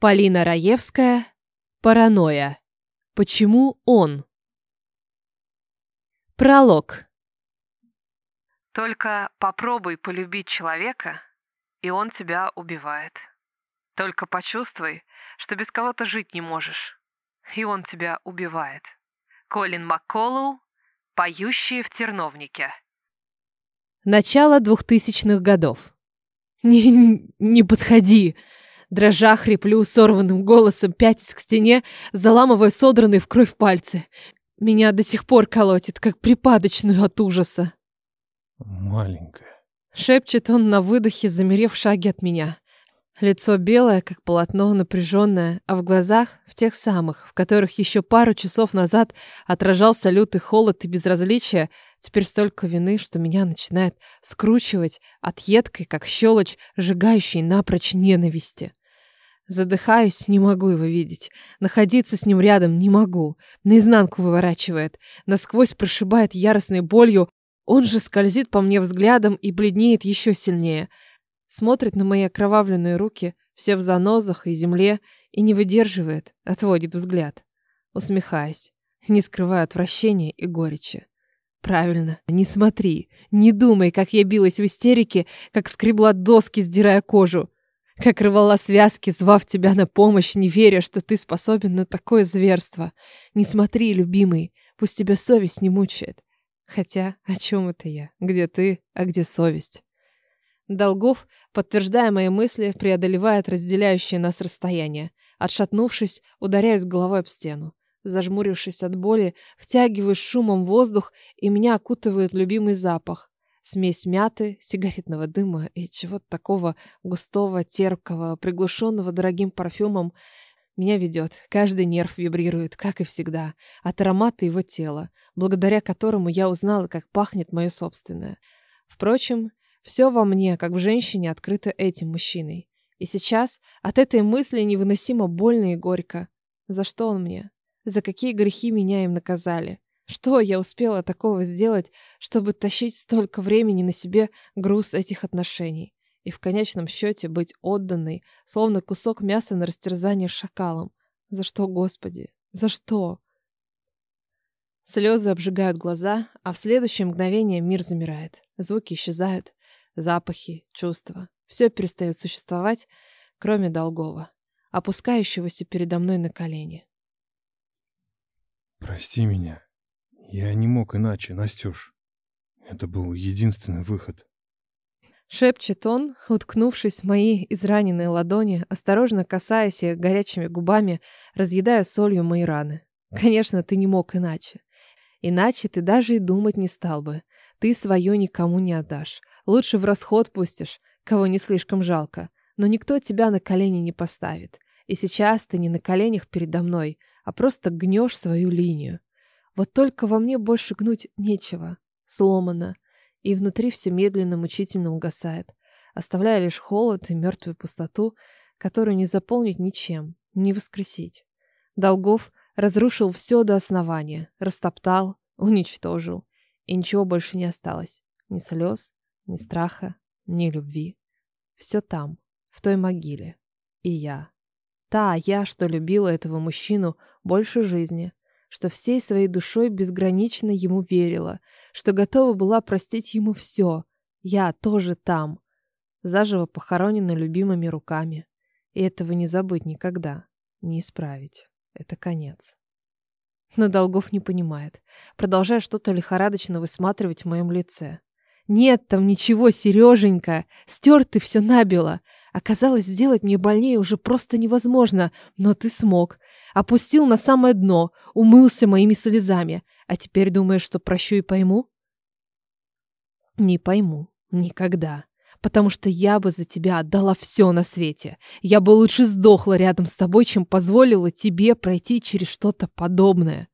Полина Раевская. Паранойя. Почему он? Пролог. Только попробуй полюбить человека, и он тебя убивает. Только почувствуй, что без кого-то жить не можешь, и он тебя убивает. Колин Макколлоу, «Поющие в терновнике». Начало двухтысячных годов. «Не, не подходи!» Дрожа хриплю сорванным голосом, пятясь к стене, заламывая содранные в кровь пальцы. Меня до сих пор колотит, как припадочную от ужаса. Маленькая. Шепчет он на выдохе, замерев в шаге от меня. Лицо белое, как полотно, напряженное, а в глазах, в тех самых, в которых еще пару часов назад отражался лютый холод и безразличие, теперь столько вины, что меня начинает скручивать от едкой, как щелочь, сжигающей напрочь ненависти. Задыхаюсь, не могу его видеть. Находиться с ним рядом не могу. Наизнанку выворачивает. Насквозь прошибает яростной болью. Он же скользит по мне взглядом и бледнеет еще сильнее. Смотрит на мои окровавленные руки, все в занозах и земле, и не выдерживает, отводит взгляд. Усмехаясь, не скрывая отвращения и горечи. Правильно, не смотри, не думай, как я билась в истерике, как скребла доски, сдирая кожу. Как рвала связки, звав тебя на помощь, не веря, что ты способен на такое зверство. Не смотри, любимый, пусть тебя совесть не мучает. Хотя, о чем это я? Где ты, а где совесть? Долгов, подтверждая мои мысли, преодолевает разделяющее нас расстояние. Отшатнувшись, ударяюсь головой об стену. Зажмурившись от боли, втягиваю шумом воздух, и меня окутывает любимый запах. Смесь мяты, сигаретного дыма и чего-то такого густого, терпкого, приглушенного дорогим парфюмом меня ведет. Каждый нерв вибрирует, как и всегда, от аромата его тела, благодаря которому я узнала, как пахнет мое собственное. Впрочем, все во мне, как в женщине, открыто этим мужчиной. И сейчас от этой мысли невыносимо больно и горько. За что он мне? За какие грехи меня им наказали? Что я успела такого сделать, чтобы тащить столько времени на себе груз этих отношений? И в конечном счете быть отданной, словно кусок мяса на растерзание шакалом. За что, Господи? За что? Слезы обжигают глаза, а в следующее мгновение мир замирает. Звуки исчезают, запахи, чувства. Все перестает существовать, кроме Долгова, опускающегося передо мной на колени. Прости меня. Я не мог иначе, Настюш. Это был единственный выход. Шепчет он, уткнувшись в мои израненные ладони, осторожно касаясь их горячими губами, разъедая солью мои раны. Конечно, ты не мог иначе. Иначе ты даже и думать не стал бы. Ты свое никому не отдашь. Лучше в расход пустишь, кого не слишком жалко. Но никто тебя на колени не поставит. И сейчас ты не на коленях передо мной, а просто гнешь свою линию. Вот только во мне больше гнуть нечего. Сломано. И внутри все медленно, мучительно угасает, оставляя лишь холод и мертвую пустоту, которую не заполнить ничем, не воскресить. Долгов разрушил все до основания, растоптал, уничтожил. И ничего больше не осталось. Ни слез, ни страха, ни любви. Все там, в той могиле. И я. Та я, что любила этого мужчину больше жизни, что всей своей душой безгранично ему верила, что готова была простить ему все. Я тоже там, заживо похоронена любимыми руками. И этого не забыть никогда, не исправить. Это конец. Но Долгов не понимает, продолжая что-то лихорадочно высматривать в моем лице. «Нет там ничего, Сереженька! Стер ты все набило! Оказалось, сделать мне больнее уже просто невозможно, но ты смог. Опустил на самое дно, умылся моими слезами. А теперь думаешь, что прощу и пойму? Не пойму. Никогда. Потому что я бы за тебя отдала все на свете. Я бы лучше сдохла рядом с тобой, чем позволила тебе пройти через что-то подобное.